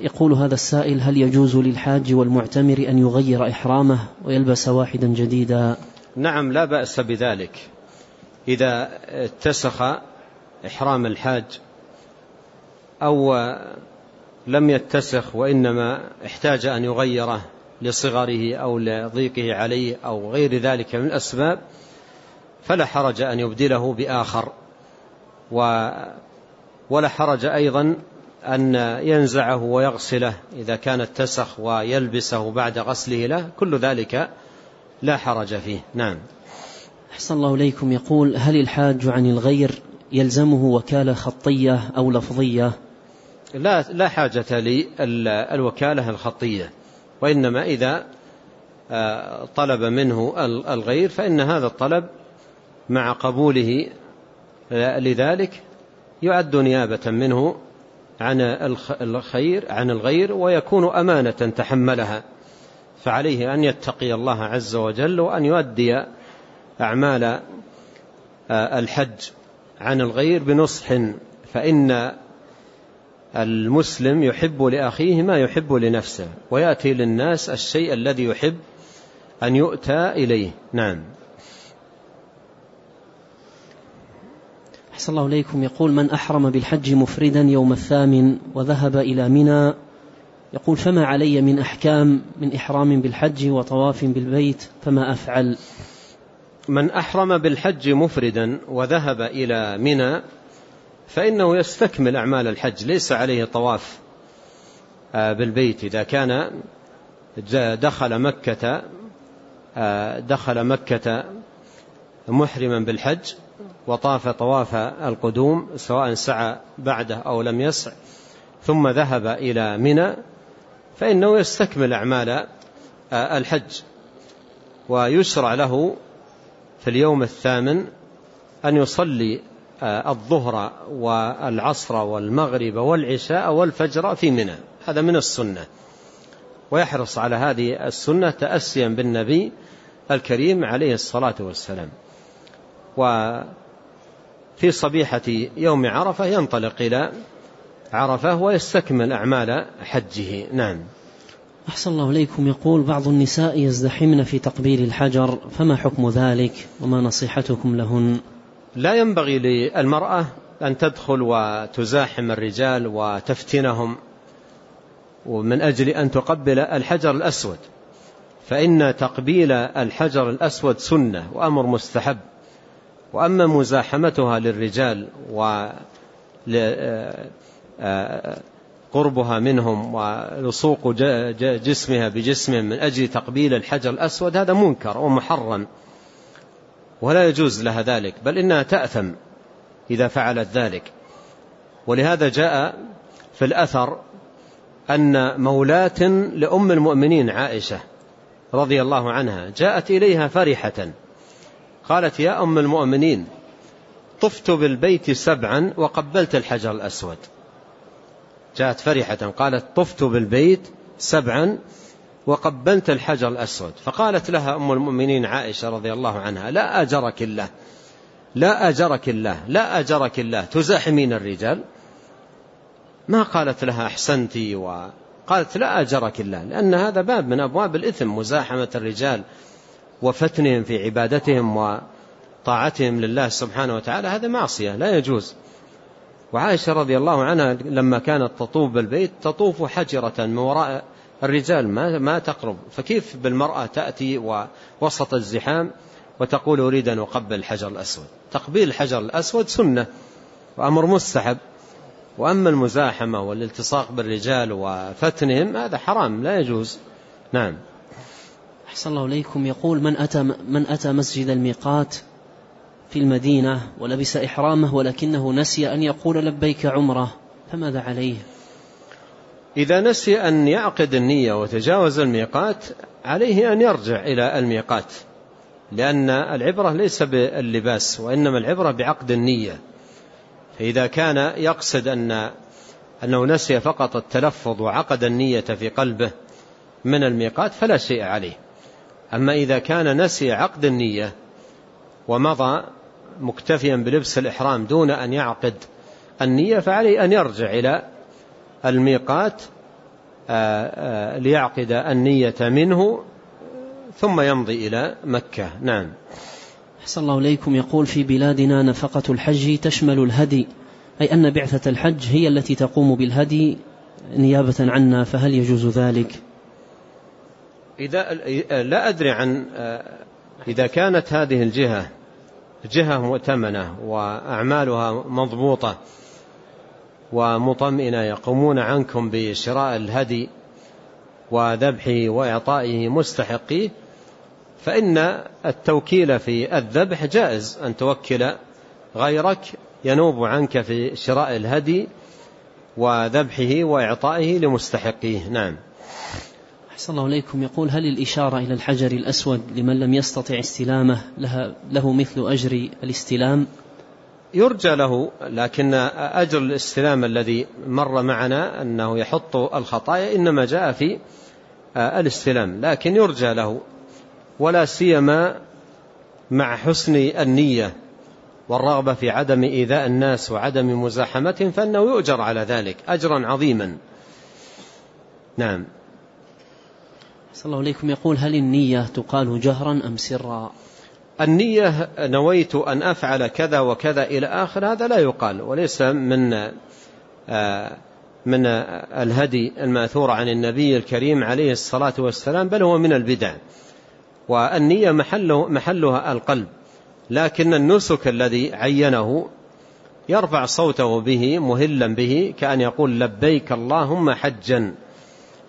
يقول هذا السائل هل يجوز للحاج والمعتمر أن يغير إحرامه ويلبس واحدا جديدا؟ نعم لا بأس بذلك. إذا اتسخ إحرام الحاج أو لم يتسخ وإنما احتاج أن يغيره لصغره أو لضيقه عليه أو غير ذلك من الأسباب فلا حرج أن يبدله بآخر. ولا حرج أيضا أن ينزعه ويغسله إذا كان اتسخ ويلبسه بعد غسله له كل ذلك لا حرج فيه. نعم. أحسن الله إليكم. يقول هل الحاج عن الغير يلزمه وكالة خطية أو لفظية؟ لا, لا حاجة للوكالة الخطية وإنما إذا آه، طلب منه الغير فإن هذا الطلب مع قبوله لذلك يعد نيابة منه عن الخير عن الغير ويكون أمانة تحملها. فعليه أن يتقي الله عز وجل وأن يؤدي أعمال آه، الحج عن الغير بنصح. فإن المسلم يحب لأخيه ما يحب لنفسه ويأتي للناس الشيء الذي يحب أن يؤتى إليه. نعم. أحسن الله إليكم. يقول من أحرم بالحج مفردا يوم الثامن وذهب إلى منى. يقول فما علي من أحكام من إحرام بالحج وطواف بالبيت فما أفعل؟ من أحرم بالحج مفردا وذهب إلى منى فإنه يستكمل أعمال الحج ليس عليه طواف آه، بالبيت. إذا كان دخل مكة آه، دخل مكة محرما بالحج وطاف طواف القدوم سواء سعى بعده أو لم يسع ثم ذهب إلى منى فإنه يستكمل أعمال آه، الحج. ويشرع له في اليوم الثامن أن يصلي آه، الظهر والعصر والمغرب والعشاء والفجر في منى. هذا من السنة. ويحرص على هذه السنة تأسيا بالنبي الكريم عليه الصلاة والسلام. وفي صبيحة يوم عرفة ينطلق إلى عرفة ويستكمل أعمال حجه. نعم. أحسن الله إليكم. يقول بعض النساء يزدحمن في تقبيل الحجر فما حكم ذلك؟ وما نصيحتكم لهن؟ لا ينبغي للمرأة أن تدخل وتزاحم الرجال وتفتنهم ومن أجل أن تقبل الحجر الأسود فإن تقبيل الحجر الأسود سنة وأمر مستحب. وأما مزاحمتها للرجال و قربها منهم ولصوق جسمها بجسمهم من أجل تقبيل الحجر الأسود هذا منكر ومحرم ولا يجوز لها ذلك بل إنها تأثم إذا فعلت ذلك. ولهذا جاء في الأثر أن مولاة لأم المؤمنين عائشة رضي الله عنها جاءت إليها فرحة. قالت يا أم المؤمنين طفت بالبيت سبعا وقبلت الحجر الأسود. جاءت فرحة قالت طفت بالبيت سبعا وقبلت الحجر الأسود. فقالت لها أم المؤمنين عائشة رضي الله عنها لا أجرك الله لا أجرك الله لا أجرك الله تزاحمين الرجال. ما قالت لها أحسنتي وقالت لا أجرك الله لأن هذا باب من أبواب الإثم مزاحمة الرجال وفتنهم في عبادتهم وطاعتهم لله سبحانه وتعالى هذا معصية لا يجوز. وعائشة رضي الله عنها لما كانت تطوف بالبيت تطوف حجرة من وراء الرجال ما ما تقرب. فكيف بالمرأة تأتي ووسط الزحام وتقول أريد أن أقبل الحجر الأسود؟ تقبيل الحجر الأسود سنة وأمر مستحب. وأما المزاحمة والالتصاق بالرجال وفتنهم هذا حرام لا يجوز. نعم. أحسن الله إليكم. يقول من أتى, من أتى مسجد الميقات في المدينة ولبس إحرامه ولكنه نسي أن يقول لبيك عمرة فماذا عليه؟ إذا نسي أن يعقد النية وتجاوز الميقات عليه أن يرجع إلى الميقات لأن العبرة ليس باللباس وإنما العبرة بعقد النية. فإذا كان يقصد أن أنه نسي فقط التلفظ وعقد النية في قلبه من الميقات فلا شيء عليه. أما إذا كان نسي عقد النية ومضى مكتفيا بلبس الإحرام دون أن يعقد النية فعليه أن يرجع إلى الميقات ليعقد النية منه ثم يمضي إلى مكة. نعم. أحسن الله إليكم. يقول في بلادنا نفقة الحج تشمل الهدي أي أن بعثة الحج هي التي تقوم بالهدي نيابة عنا فهل يجوز ذلك؟ إذا لا أدري عن إذا كانت هذه الجهة جهة مؤتمنة وأعمالها مضبوطة ومطمئنة يقومون عنكم بشراء الهدي وذبحه وإعطائه مستحقيه فإن التوكيل في الذبح جائز. أن توكل غيرك ينوب عنك في شراء الهدي وذبحه وإعطائه لمستحقيه. نعم. أحسن الله إليكم. يقول هل الإشارة إلى الحجر الأسود لمن لم يستطع استلامه لها له مثل أجر الاستلام؟ يرجى له لكن أجر الاستلام الذي مر معنا أنه يحط الخطايا إنما جاء في الاستلام لكن يرجى له ولا سيما مع حسن النية والرغبة في عدم إيذاء الناس وعدم مزاحمتهم فإنه يؤجر على ذلك أجرا عظيما. نعم. صلى الله عليكم يقول هل النية تقال جهرا أم سرا؟ النية نويت أن أفعل كذا وكذا إلى آخر هذا لا يقال وليس من من الهدي المأثور عن النبي الكريم عليه الصلاة والسلام بل هو من البدع. والنية محله محلها القلب لكن النسك الذي عينه يرفع صوته به مهلا به كأن يقول لبيك اللهم حجا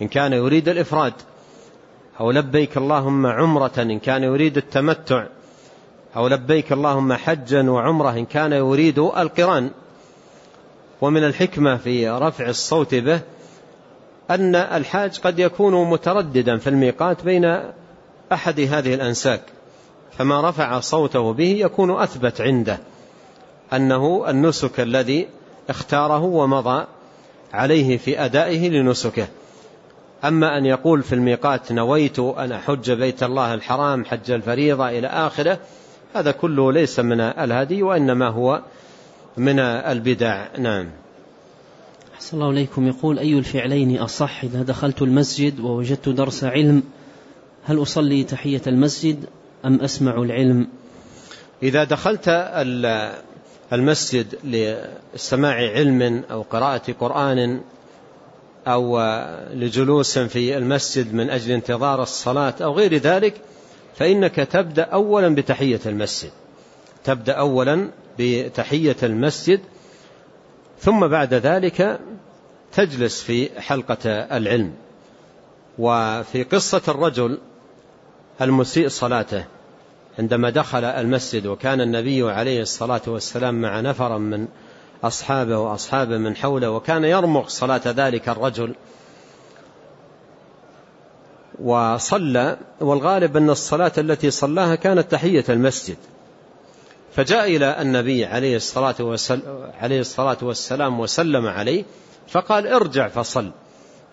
إن كان يريد الإفراد. أو لبيك اللهم عمرة إن كان يريد التمتع أو لبيك اللهم حجا وعمرة إن كان يريد القران. ومن الحكمة في رفع الصوت به أن الحاج قد يكون مترددا في الميقات بين أحد هذه الأنساك فما رفع صوته به يكون أثبت عنده أنه النسك الذي اختاره ومضى عليه في أدائه لنسكه. أما أن يقول في الميقات نويت أن أحج بيت الله الحرام حج الفريضة إلى آخره هذا كله ليس من الهدي وإنما هو من البدع. نعم. أحسن الله إليكم. يقول أي الفعلين أصح إذا دخلت المسجد ووجدت درس علم؟ هل أصلي تحية المسجد أم أسمع العلم؟ إذا دخلت المسجد لسماع علم أو قراءة قرآن أو لجلوس في المسجد من أجل انتظار الصلاة أو غير ذلك فإنك تبدأ أولا بتحية المسجد. تبدأ أولا بتحية المسجد ثم بعد ذلك تجلس في حلقة العلم. وفي قصة الرجل المسيء صلاته عندما دخل المسجد وكان النبي عليه الصلاة والسلام مع نفرا من أصحابه وأصحابه من حوله وكان يرمق صلاة ذلك الرجل. وصلى والغالب أن الصلاة التي صلاها كانت تحية المسجد. فجاء إلى النبي عليه الصلاة والسلام, عليه الصلاة والسلام وسلم عليه فقال ارجع فصل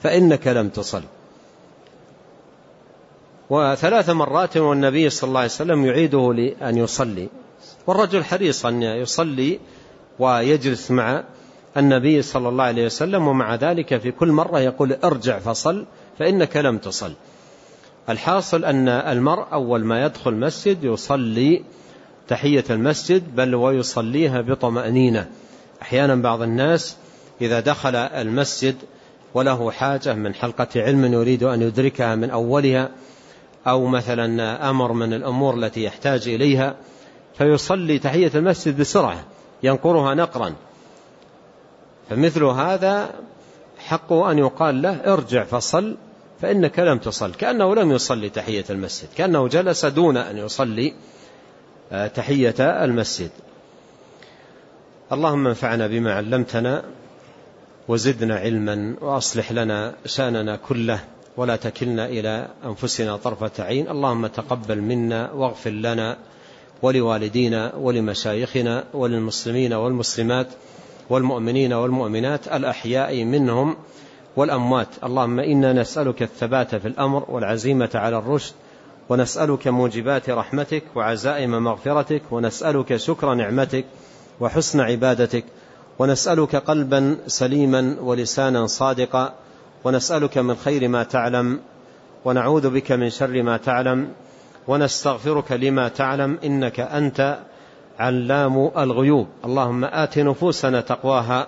فإنك لم تصل. وثلاث مرات والنبي صلى الله عليه وسلم يعيده لأن يصلي. والرجل حريص أن يصلي ويجلس مع النبي صلى الله عليه وسلم ومع ذلك في كل مرة يقول ارجع فصل فإنك لم تصل. الحاصل أن المرء أول ما يدخل مسجد يصلي تحية المسجد بل ويصليها بطمأنينة. أحيانا بعض الناس إذا دخل المسجد وله حاجة من حلقة علم يريد أن يدركها من أولها أو مثلا أمر من الأمور التي يحتاج إليها فيصلي تحية المسجد بسرعة. ينقرها نقرا. فمثل هذا حق أن يقال له ارجع فصل فإنك لم تصل. كأنه لم يصلي تحية المسجد كأنه جلس دون أن يصلي آه، تحية المسجد. اللهم انفعنا بما علمتنا وزدنا علما وأصلح لنا شأننا كله ولا تكلنا إلى أنفسنا طرفة عين. اللهم تقبل منا واغفر لنا ولوالدينا ولمشايخنا وللمسلمين والمسلمات والمؤمنين والمؤمنات الأحياء منهم والأموات. اللهم إنا نسألك الثبات في الأمر والعزيمة على الرشد ونسألك موجبات رحمتك وعزائم مغفرتك ونسألك شكر نعمتك وحسن عبادتك ونسألك قلبا سليما ولسانا صادقا ونسألك من خير ما تعلم ونعوذ بك من شر ما تعلم. ونستغفرك لما تعلم إنك أنت علام الغيوب. اللهم آت نفوسنا تقواها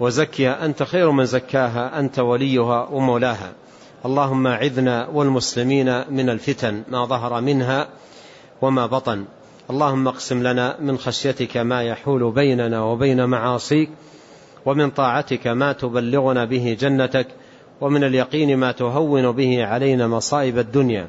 وزكها. أنت خير من زكاها. أنت وليها ومولاها. اللهم عذنا والمسلمين من الفتن ما ظهر منها وما بطن. اللهم اقسم لنا من خشيتك ما يحول بيننا وبين معاصيك ومن طاعتك ما تبلغنا به جنتك ومن اليقين ما تهون به علينا مصائب الدنيا.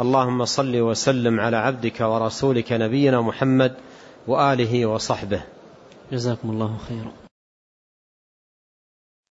اللهم صل وسلم على عبدك ورسولك نبينا محمد وآله وصحبه. جزاكم الله خيرا.